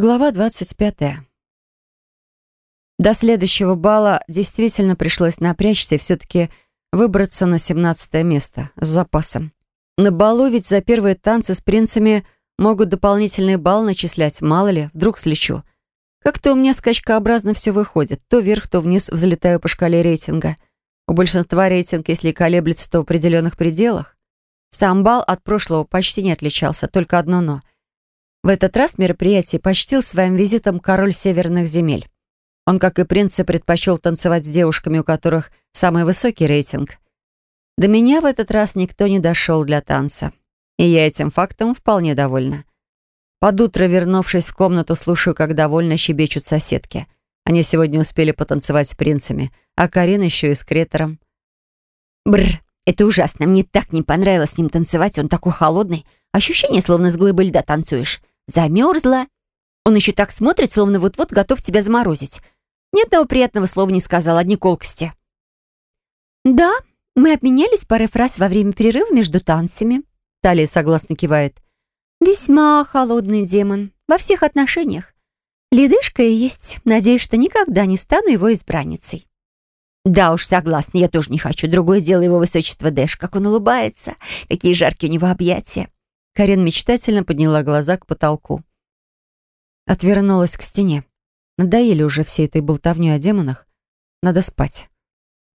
Глава 25. До следующего бала действительно пришлось напрячься и все-таки выбраться на 17 место с запасом. На балу ведь за первые танцы с принцами могут дополнительный балл начислять, мало ли, вдруг слечу. Как-то у меня скачкообразно все выходит. То вверх, то вниз взлетаю по шкале рейтинга. У большинства рейтинг, если колеблется, то в определенных пределах. Сам бал от прошлого почти не отличался, только одно «но». В этот раз мероприятие почтил своим визитом король северных земель. Он, как и принцы, предпочел танцевать с девушками, у которых самый высокий рейтинг. До меня в этот раз никто не дошел для танца. И я этим фактом вполне довольна. Под утро, вернувшись в комнату, слушаю, как довольно щебечут соседки. Они сегодня успели потанцевать с принцами, а Карин еще и с Кретором. Бррр, это ужасно. Мне так не понравилось с ним танцевать. Он такой холодный. Ощущение, словно с глыбы льда танцуешь. Замерзла. Он еще так смотрит, словно вот-вот готов тебя заморозить. Ни одного приятного слова не сказал, одни колкости. «Да, мы обменялись парой фраз во время перерыва между танцами», Талия согласно кивает. «Весьма холодный демон. Во всех отношениях. Ледышка и есть. Надеюсь, что никогда не стану его избранницей». «Да уж, согласна, я тоже не хочу. Другое дело его высочество Дэш, как он улыбается. Какие жаркие у него объятия. Карен мечтательно подняла глаза к потолку. Отвернулась к стене. Надоели уже всей этой болтовней о демонах. Надо спать.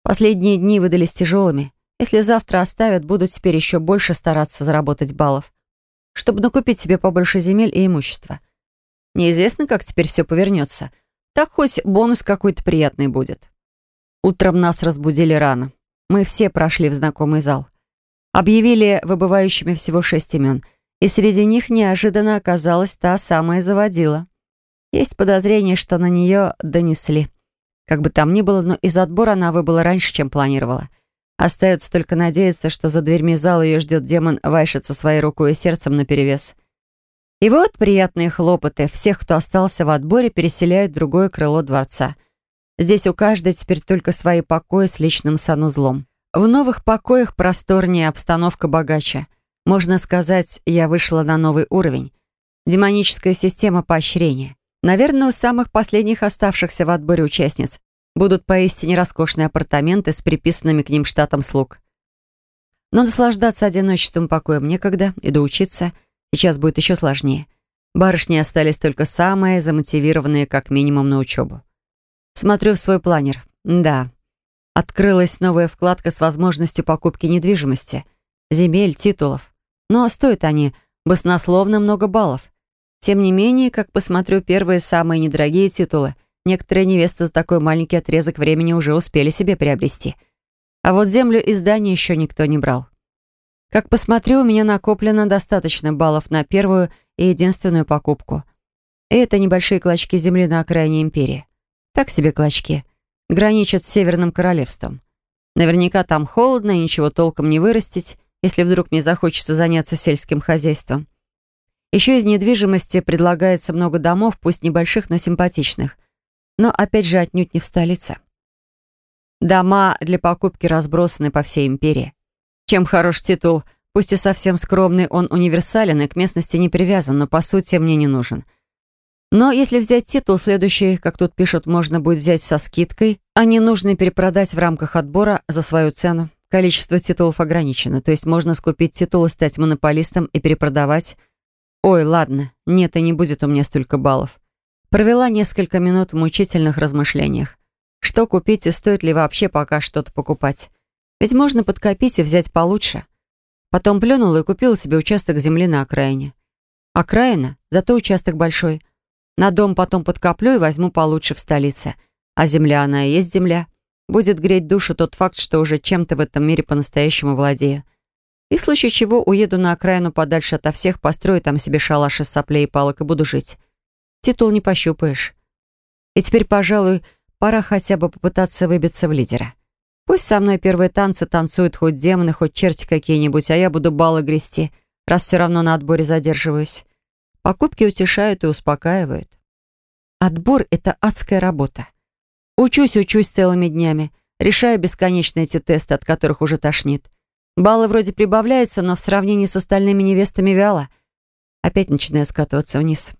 Последние дни выдались тяжелыми. Если завтра оставят, буду теперь еще больше стараться заработать баллов, чтобы накупить себе побольше земель и имущества. Неизвестно, как теперь все повернется. Так хоть бонус какой-то приятный будет. Утром нас разбудили рано. Мы все прошли в знакомый зал. Объявили выбывающими всего шесть имен, и среди них неожиданно оказалась та самая заводила. Есть подозрение, что на нее донесли. Как бы там ни было, но из отбора она выбыла раньше, чем планировала. Остается только надеяться, что за дверьми зала ее ждет демон Вайшит со своей рукой и сердцем наперевес. И вот приятные хлопоты. Всех, кто остался в отборе, переселяют в другое крыло дворца. Здесь у каждой теперь только свои покои с личным санузлом. В новых покоях просторнее, обстановка богаче. Можно сказать, я вышла на новый уровень. Демоническая система поощрения. Наверное, у самых последних оставшихся в отборе участниц будут поистине роскошные апартаменты с приписанными к ним штатом слуг. Но наслаждаться одиночеством покоем некогда, и доучиться сейчас будет еще сложнее. Барышни остались только самые замотивированные как минимум на учебу. Смотрю в свой планер. Да, Открылась новая вкладка с возможностью покупки недвижимости, земель, титулов. Но стоят они баснословно много баллов. Тем не менее, как посмотрю, первые самые недорогие титулы некоторые невесты за такой маленький отрезок времени уже успели себе приобрести. А вот землю и здание еще никто не брал. Как посмотрю, у меня накоплено достаточно баллов на первую и единственную покупку. И это небольшие клочки земли на окраине империи. Так себе клочки граничит с Северным Королевством. Наверняка там холодно и ничего толком не вырастить, если вдруг мне захочется заняться сельским хозяйством. Еще из недвижимости предлагается много домов, пусть небольших, но симпатичных. Но опять же отнюдь не в столице. Дома для покупки разбросаны по всей империи. Чем хорош титул, пусть и совсем скромный, он универсален и к местности не привязан, но по сути мне не нужен – но если взять титул, следующий, как тут пишут, можно будет взять со скидкой, а не нужно перепродать в рамках отбора за свою цену. Количество титулов ограничено, то есть можно скупить титул и стать монополистом и перепродавать. Ой, ладно, нет и не будет у меня столько баллов. Провела несколько минут в мучительных размышлениях. Что купить и стоит ли вообще пока что-то покупать? Ведь можно подкопить и взять получше. Потом плюнула и купила себе участок земли на окраине. Окраина, зато участок большой – на дом потом подкоплю и возьму получше в столице. А земля, она и есть земля. Будет греть душу тот факт, что уже чем-то в этом мире по-настоящему владею. И в случае чего уеду на окраину подальше ото всех, построю там себе шалаш из соплей и палок и буду жить. Титул не пощупаешь. И теперь, пожалуй, пора хотя бы попытаться выбиться в лидера. Пусть со мной первые танцы танцуют хоть демоны, хоть черти какие-нибудь, а я буду баллы грести, раз все равно на отборе задерживаюсь. Покупки утешают и успокаивают. Отбор — это адская работа. Учусь, учусь целыми днями, решаю бесконечно эти тесты, от которых уже тошнит. Баллы вроде прибавляются, но в сравнении с остальными невестами вяло. Опять начинаю скатываться вниз.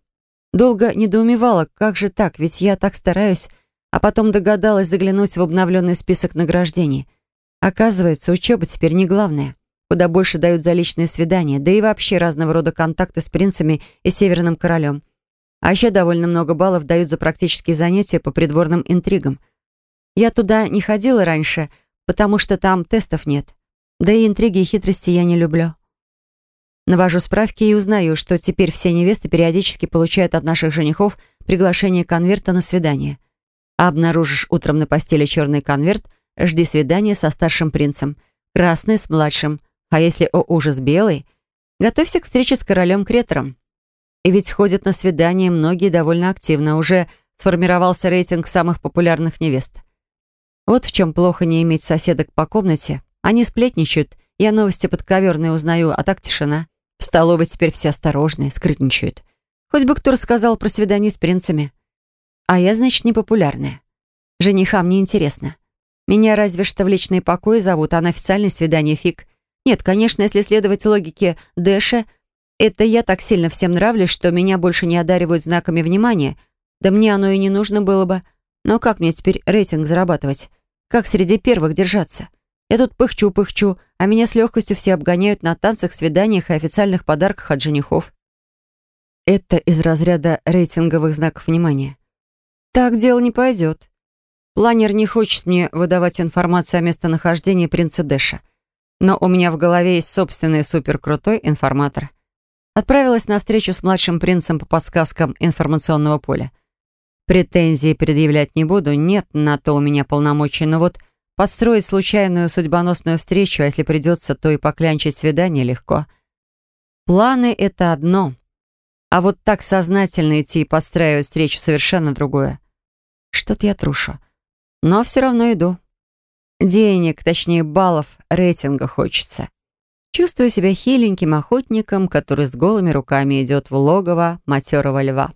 Долго недоумевала, как же так, ведь я так стараюсь, а потом догадалась заглянуть в обновленный список награждений. Оказывается, учеба теперь не главное. Куда больше дают за личные свидания, да и вообще разного рода контакты с принцами и Северным Королем. А еще довольно много баллов дают за практические занятия по придворным интригам. Я туда не ходила раньше, потому что там тестов нет. Да и интриги и хитрости я не люблю. Навожу справки и узнаю, что теперь все невесты периодически получают от наших женихов приглашение конверта на свидание. А обнаружишь утром на постели черный конверт, жди свидания со старшим принцем, красный с младшим, а если, о ужас, белый, готовься к встрече с королем Кретором. И ведь ходят на свидания многие довольно активно, уже сформировался рейтинг самых популярных невест. Вот в чем плохо не иметь соседок по комнате. Они сплетничают, я новости подковерные узнаю, а так тишина. В столовой теперь все осторожные, скрытничают. Хоть бы кто рассказал про свидание с принцами. А я, значит, непопулярная. Женихам не интересно. Меня разве что в личные покои зовут, а на официальное свидание фиг. Нет, конечно, если следовать логике Дэша, это я так сильно всем нравлюсь, что меня больше не одаривают знаками внимания. Да мне оно и не нужно было бы. Но как мне теперь рейтинг зарабатывать? Как среди первых держаться? Я тут пыхчу-пыхчу, а меня с легкостью все обгоняют на танцах, свиданиях и официальных подарках от женихов. Это из разряда рейтинговых знаков внимания. Так дело не пойдет. Планер не хочет мне выдавать информацию о местонахождении принца Дэша. Но у меня в голове есть собственный суперкрутой информатор. Отправилась на встречу с младшим принцем по подсказкам информационного поля. Претензий предъявлять не буду, нет на то у меня полномочий, но вот Подстроить случайную судьбоносную встречу, а если придется, то и поклянчить свидание легко. Планы — это одно, а вот так сознательно идти и подстраивать встречу совершенно другое. Что-то я трушу. Но все равно иду. Денег, точнее баллов, рейтинга хочется. Чувствую себя хиленьким охотником, который с голыми руками идет в логово матерого льва.